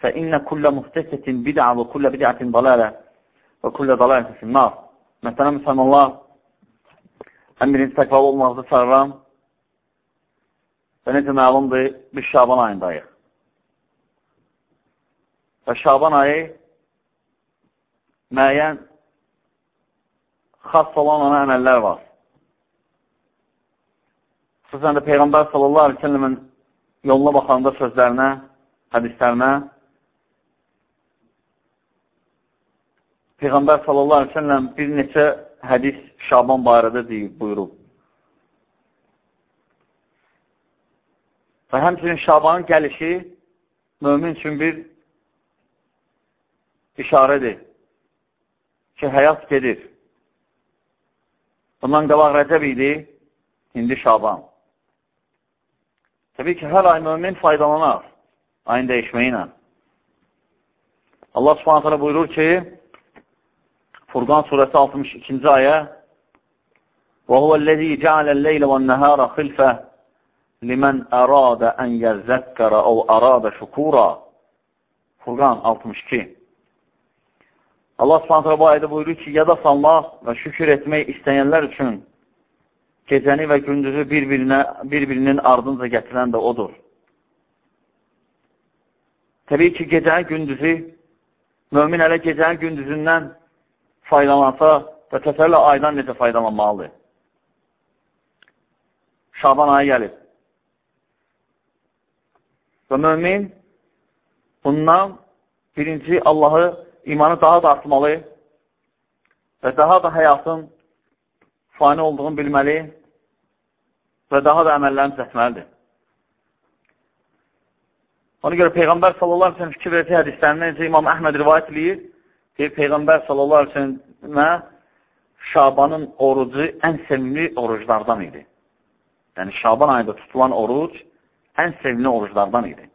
فإن كل محدثة بدعة وكل بدعة ضلالة وكل ضلالة في النار مثلا مثلا الله أمر تقوى olmazdı çağıram və necə məlumdur, biz Şaban ayındayıq. Və Şaban ayı müəyyən xas olan ona əməllər var. Xüsusən də Peyğəmbər sallallahu aleyhi ve sellemin yoluna baxanda sözlərinə, hədislərinə Peyğəmbər sallallahu aleyhi ve sellem bir neçə hədis Şaban barədə deyib, buyurub. Və həmçinin Şabanın gəlişi mömin üçün bir işarədir ki, həyat gedir. Bundan qabaq Rəcəb idi, indi Şaban. Təbii ki, hər ay mömin faydalanar ayın dəyişməyi ilə. Allah subhanətələ buyurur ki, Furqan surəsi 62-ci ayə. Və huvəl-ləzi cəaləl-leylə vən-nəhərə xilfə limən əradə ən yəzzəkkərə əv əradə şükura Furqan 62 Allah subhanətə bu ayədə buyurur ki, yada salmaq və şükür etmək istəyənlər üçün gecəni və gündüzü bir-birinə bir-birinin ardınca gətirən də odur. Təbii ki, gecə gündüzü, mömin hələ gecə gündüzündən faydalansa və təsəllə aydan necə faydalanmalıdır. Şaban ayı gəlib. Və mömin bundan birinci Allahı imanı daha da artmalı və daha da həyatın fani olduğunu bilməli və daha da əməllərini düzətməlidir. Ona görə Peyğəmbər sallallahu aleyhi ve sellem fikir verəcək hədislərində necə İmam Əhməd rivayət edir, deyir, Peyğəmbər sallallahu aleyhi ve sellemə Şabanın orucu ən sevimli oruclardan idi. Yəni, Şaban ayında tutulan oruc ən sevimli oruclardan idi.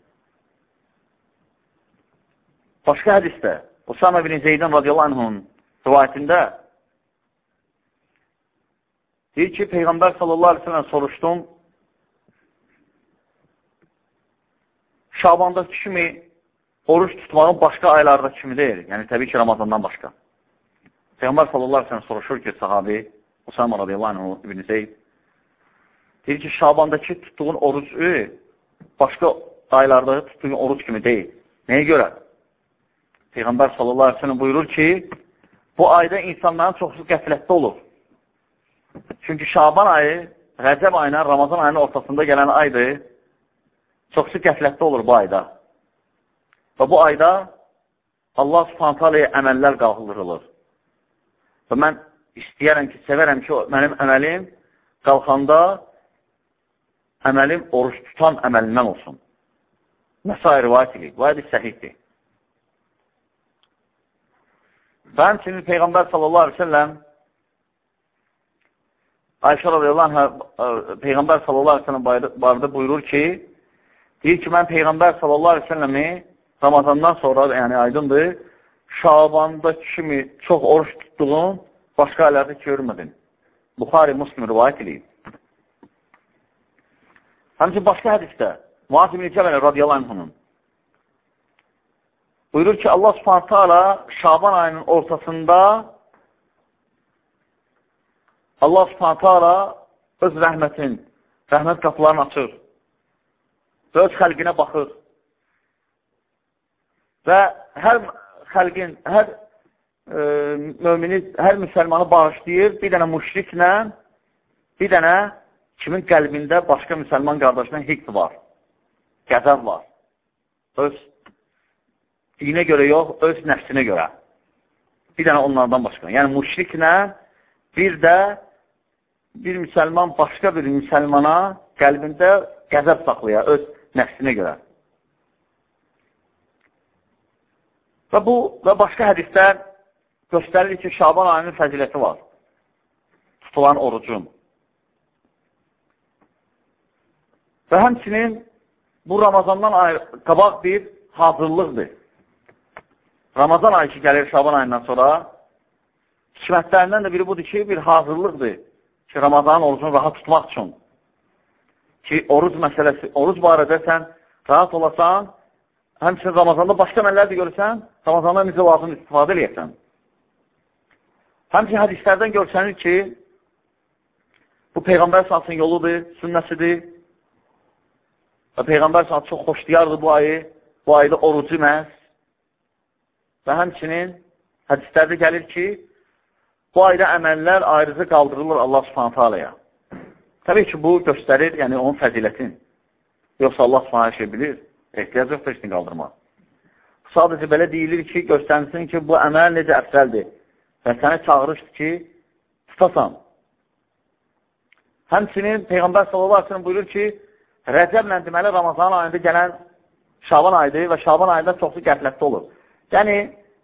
Başqa hədisdə, Usama bin Zeydən radiyallahu anhun rivayətində deyir ki, Peyğəmbər sallallahu aleyhi ve sellem soruşdum, Şabandakı kimi oruç tutmağın başqa aylarda kimi deyil. Yəni, təbii ki, Ramazandan başqa. Peyğəmbər sallallahu aleyhi soruşur ki, sahabi Usama radiyallahu anhu ibn Zeyd deyir ki, Şabandakı tutduğun orucu başqa aylarda tutduğun oruç kimi deyil. Nəyə görə? Peyğəmbər sallallahu aleyhi ve sellem buyurur ki, bu ayda insanların çoxsu qəflətdə olur. Çünki Şaban ayı, Rəcəb ayına, Ramazan ayının ortasında gələn aydır. Çoxsu qəflətdə olur bu ayda. Və bu ayda Allah subhanətə aləyə əməllər qalxılırılır. Və mən istəyərəm ki, sevərəm ki, mənim əməlim qalxanda əməlim oruç tutan əməlindən olsun. Məsai rivayət edir. Bu hədis səhiddir. Və həmçinin Peyğəmbər sallallahu aleyhi ve selləm Ayşə radiyallahu anh Peyğəmbər sallallahu aleyhi ve sellem barədə buyurur ki, deyir ki, mən Peyğəmbər sallallahu aleyhi ve selləmi Ramazandan sonra, yəni aydındır, Şabandakı kimi çox oruç tutduğum başqa aylarda görmədim. Buxari Muslim rivayət edib. Həmçin başqa hədisdə Muaz ibn-i Cəbələ radiyallahu anhunun buyurur ki, Allah subhanətə ala Şaban ayının ortasında Allah subhanətə ala öz rəhmətin, rəhmət qapılarını açır və öz xəlqinə baxır və hər xəlqin, hər e, mümini, hər müsəlmanı bağışlayır bir dənə müşriklə, bir dənə kimin qəlbində başqa müsəlman qardaşına hiqd var, qəzəb var. Öz dinə görə yox, öz nəfsinə görə. Bir dənə onlardan başqa. Yəni, müşriklə bir də bir müsəlman başqa bir müsəlmana qəlbində qəzəb saxlaya, öz nəfsinə görə. Və bu və başqa hədislər göstərir ki, Şaban ayının fəziləti var. Tutulan orucun. Və həmçinin bu Ramazandan qabaq bir hazırlıqdır. Ramazan ayı ki, gəlir Şaban ayından sonra, hikmətlərindən də biri budur ki, bir hazırlıqdır ki, Ramazanın orucunu rahat tutmaq üçün. Ki, oruc məsələsi, oruc barədə sən rahat olasan, həmçinin Ramazanda başqa mənlər də görürsən, Ramazanda necə lazım istifadə eləyəsən. Həmçinin hədislərdən görsənir ki, bu Peyğəmbər salsın yoludur, sünnəsidir və Peyğəmbər salsın çox xoşlayardı bu ayı, bu ayda orucu məhz Və həmçinin hədislərdə gəlir ki, bu ayda əməllər ayrıca qaldırılır Allah subhanətə aləyə. Təbii ki, bu göstərir, yəni onun fəzilətin. Yoxsa Allah subhanətə şey bilir, ehtiyac yoxdur işini qaldırmaq. Sadəcə belə deyilir ki, göstərsin ki, bu əməl necə əfsəldir və səni çağırışdır ki, tutasan. Həmçinin Peyğəmbər aleyhi buyurur ki, Rəcəblə deməli Ramazan ayında gələn Şaban ayıdır və Şaban ayında çoxlu qəflətdə olur. Yəni,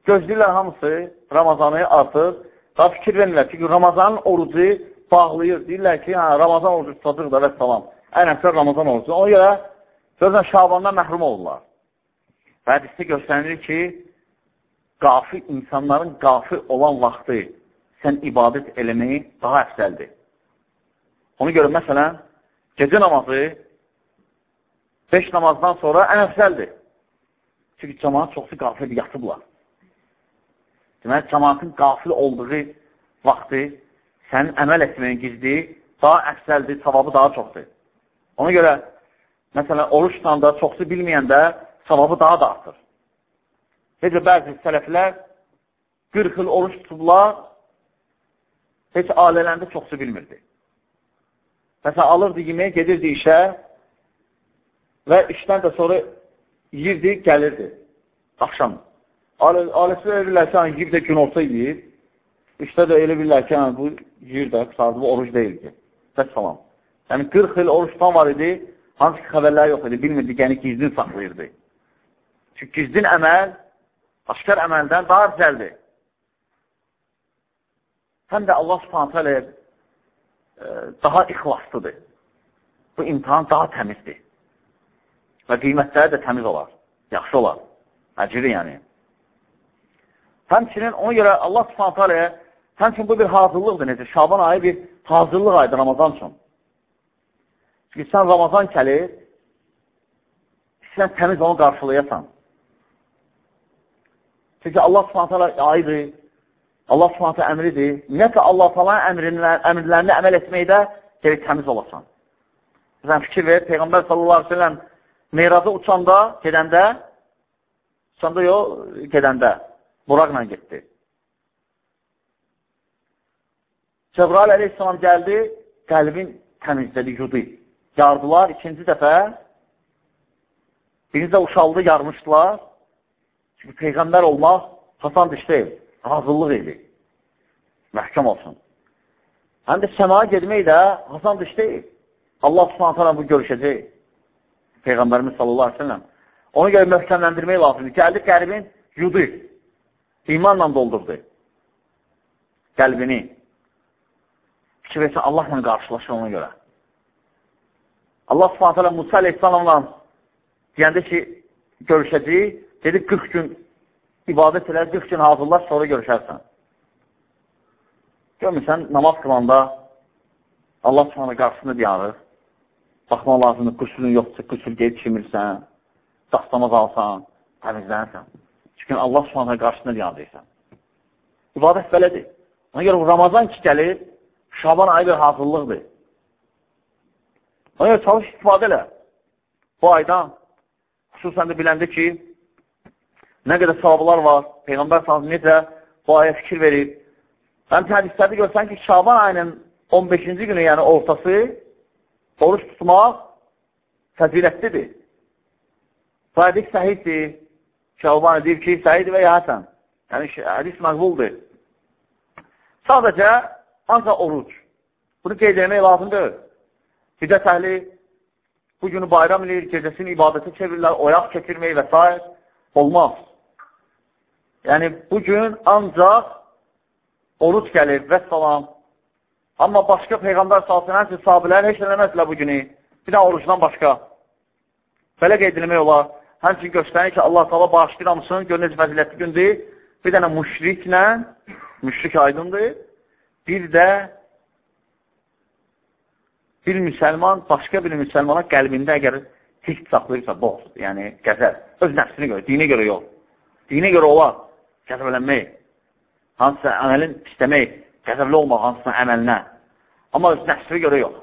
gözləyirlər hamısı Ramazanı artıq, daha fikir vermirlər. Çünki Ramazanın orucu bağlayır. Deyirlər ki, hə, Ramazan orucu tutacaq da və salam. Ən əfsər Ramazan orucu. Ona görə görürsən, Şabandan məhrum olurlar. Və hədisdə göstərilir ki, qafil, insanların qafil olan vaxtı sən ibadət eləməyi daha əfsəldir. Ona görə, məsələn, gecə namazı 5 namazdan sonra ən əfsəldir. Çünki cəmaat çoxsu qafil yatıblar. Deməli, cəmaatın qafil olduğu vaxtı sənin əməl etməyin gizli daha əfsəldir, savabı daha çoxdur. Ona görə, məsələn, oruç tutanda çoxsu bilməyəndə savabı daha da artır. Necə bəzi sələflər 40 il oruç tutublar, heç ailələrində çoxsu bilmirdi. Məsələn, alırdı yeməyə, gedirdi işə və işdən də sonra yiyirdi, gəlirdi. Axşam. Ailəsi elə bilirlər ki, yiyir də gün olsa yiyir. İşdə də elə bilirlər ki, bu yiyir də, qısaldı, bu oruc deyil ki. Bəs salam. Yəni 40 il oruç tutan var idi, hansı ki, xəbərlər yox idi, bilmirdi, yəni gizlin saxlayırdı. Çünki gizlin əməl, aşkar əməldən daha güzəldir. Həm də Allah subhanətə ilə e, daha ixlaslıdır. Bu imtihan daha təmizdir və qiymətləri də təmiz olar, yaxşı olar, əcri yəni. Həmçinin ona görə Allah subhanətə aləyə həmçinin bu bir hazırlıqdır, necə? Şaban ayı bir hazırlıq ayıdır Ramazan üçün. Çünki sən Ramazan kəlir, sən təmiz onu qarşılayasan. Çünki Allah subhanətə ayıdır, Allah subhanətə əmridir. Ümumiyyətlə, Allah falan əmrlərini əməl etməkdə gerək təmiz olasan. Sən fikir ver, Peyğəmbər sallallahu aleyhi ve sellem Meyraza uçanda, gedəndə, uçanda yox, gedəndə, Buraqla getdi. Cəbrail əleyhissalam gəldi, qəlbin təmizlədi, yudu. Yardılar ikinci dəfə, birinci də uşaldı, yarmışdılar. Çünki Peyğəmbər olmaq hasan diş deyil, hazırlıq idi. Məhkəm olsun. Həm də səmaya gedmək də hasan diş deyil. Allah subhanətlə bu görüşəcək. Peyğəmbərimiz sallallahu aleyhi ve sellem. Ona görə möhkəmləndirmək lazımdır. Gəldi qəlbin yudu, imanla doldurdu qəlbini. Fikir versə Allahla qarşılaşır ona görə. Allah subhanət hələ Musa aleyhissalamla deyəndə ki, görüşəcəyik, dedi 40 gün ibadət elə, 40 gün hazırlar, sonra görüşərsən. Görmürsən, namaz qılanda Allah subhanə qarşısında dayanır. Baxmaq lazımdır, qüsürün yoxdursa, qüsür qeyb çimirsən, dastamaz alsan, təmizlənsən. Çünki Allah subhanə qarşısında yanıysan. İbadət belədir. Ona görə Ramazan ki gəlir, Şaban ayı bir hazırlıqdır. Ona görə çalış istifadə elə. Bu aydan, xüsusən də biləndə ki, Nə qədər savablar var. Peyğəmbər sallallahu necə bu aya fikir verir. Həm hədislərdə görsən ki, Şaban ayının 15-ci günü, yəni ortası oruç tutmaq fəzilətlidir. Hədis səhiddir. Şaban deyir ki, səhid və ya həsən. Yəni, hədis məqbuldur. Sadəcə, ancaq oruc. Bunu qeyd etmək lazımdır. Bidət əhli bu günü bayram eləyir, gecəsini ibadətə çevirirlər, oyaq çəkirmək və s. olmaz. Yəni, bu gün ancaq oruç gəlir və salam. Amma başqa Peyğəmbər salsın, həmsi sahabilər heç eləməzlər bu günü. Bir də orucdan başqa. Belə qeyd etmək olar. Həmçin göstərir ki, Allah tala bağışlayır hamısını, gör necə fəzilətli gündür. Bir dənə müşriklə, müşrik aydındır. Bir də bir müsəlman başqa bir müsəlmana qəlbində əgər hiss saxlayırsa, boz, yəni qəzəb, öz nəfsini görə, dinə görə yox. Dinə görə olar qəzəblənmək, hansısa əməlin istəmək, qəzəbli olmaq hansısa əməlinə. Amma öz nəfsinə görə yox.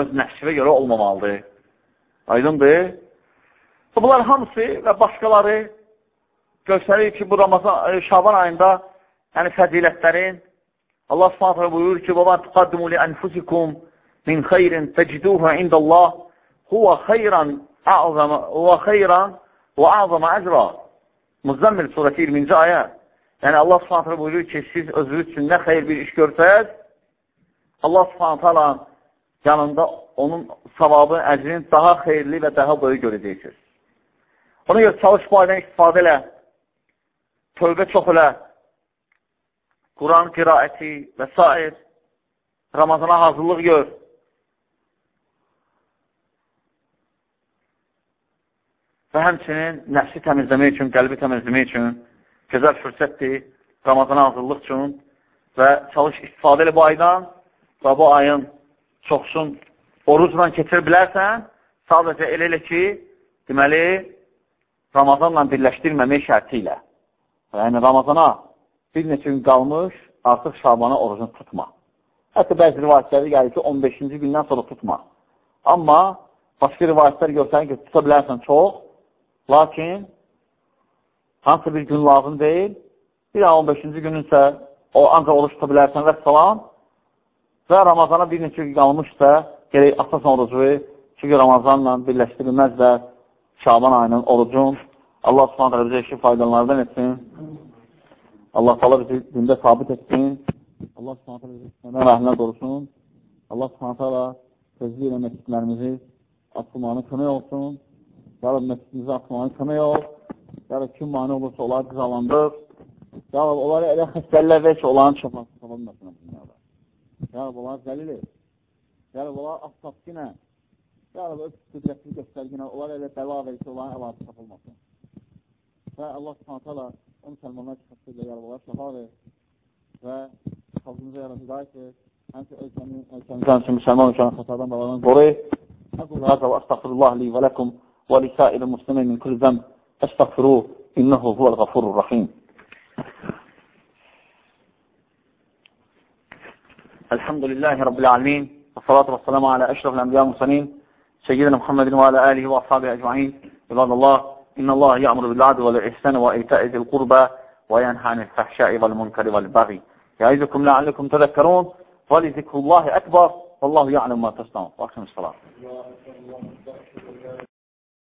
Öz nəfsinə görə olmamalıdır. Aydındır. Bunlar hamısı və başqaları göstərir ki, bu Ramazan, Şaban ayında yəni fəzilətlərin Allah Subhanahu buyurur ki: "Və ma tuqaddimu li anfusikum min xeyrin teciduhu indallah huwa xeyran a'zama və xeyran və a'zama əcra." Muzammil surəsi 20-ci ayə. Yəni Allah Subhanahu buyurur ki, siz özünüz üçün nə xeyir bir iş görsəz, Allah Subhanahu yanında onun savabı, əcrini daha xeyirli və daha böyük görəcəksiniz. Ona görə çalış bu aydan istifadə elə, tövbə çox elə, Quran qiraəti və s. Ramazana hazırlıq gör. Və həmçinin nəfsi təmizləmək üçün, qəlbi təmizləmək üçün gözəl fürsətdir Ramazana hazırlıq üçün və çalış istifadə elə bu aydan və bu ayın çoxsun orucla keçir bilərsən, sadəcə elə elə ki, deməli, Ramazanla birləşdirməmək şərti ilə. Yəni, Ramazana bir neçə gün qalmış, artıq Şabana orucunu tutma. Hətta bəzi rivayətləri gəlir ki, 15-ci gündən sonra tutma. Amma başqa rivayətlər görsənir ki, tuta bilərsən çox, lakin hansı bir gün lazım deyil, bir 15-ci günün isə o ancaq oruç tuta bilərsən və salam və Ramazana bir neçə gün qalmışsa, gerək asasən orucu, çünki Ramazanla birləşdirilməz və Şaban ayının orucun Allah subhanətlə bizə işi faydalardan etsin. Allah qala bizi dində sabit etsin. Allah subhanətlə bizi işləmə rəhminə qorusun. Allah subhanətlə sözlü ilə məscidlərimizi açılmanı kömək olsun. Ya Rab, məscidimizi açılmanı kömək ol. Ya Rab, kim mani olursa onları qızalandır. Ya Rab, onları elə xəstələr ver ki, onların şəfası salınmasın dünyada. Ya Rab, onları zəlil et. Ya Rab, onları asfaskinə, ya Rab, öz qüdrətli göstərginə, onlar elə bəla verir ki, onların əlaqı tapılmasın. Və Allah subhanətə Allah o'n kəlmələr haqqında yaralağa şəhar və xalqımıza yaraq hidayət et. Həmçə ölkəmizin, ölkəmizdən üçün müsəlman ölkənin xətadan balanın qoru. Əqul həzə və əstəxfirullah li və ləkum və li səir-i muslimin min kulli zəm. Əstəxfiruh, innəhu huvəl ghafurur rahim. الحمد لله رب العالمين والصلاة والسلام على أشرف الأنبياء والمرسلين سيدنا محمد وعلى آله وأصحابه أجمعين عباد الله إن الله يأمر بالعدل والإحسان وإيتاء ذي القربى وينهى عن الفحشاء والمنكر والبغي يعظكم لعلكم تذكرون ولذكر الله أكبر والله يعلم ما تصنعون وأقم الصلاة.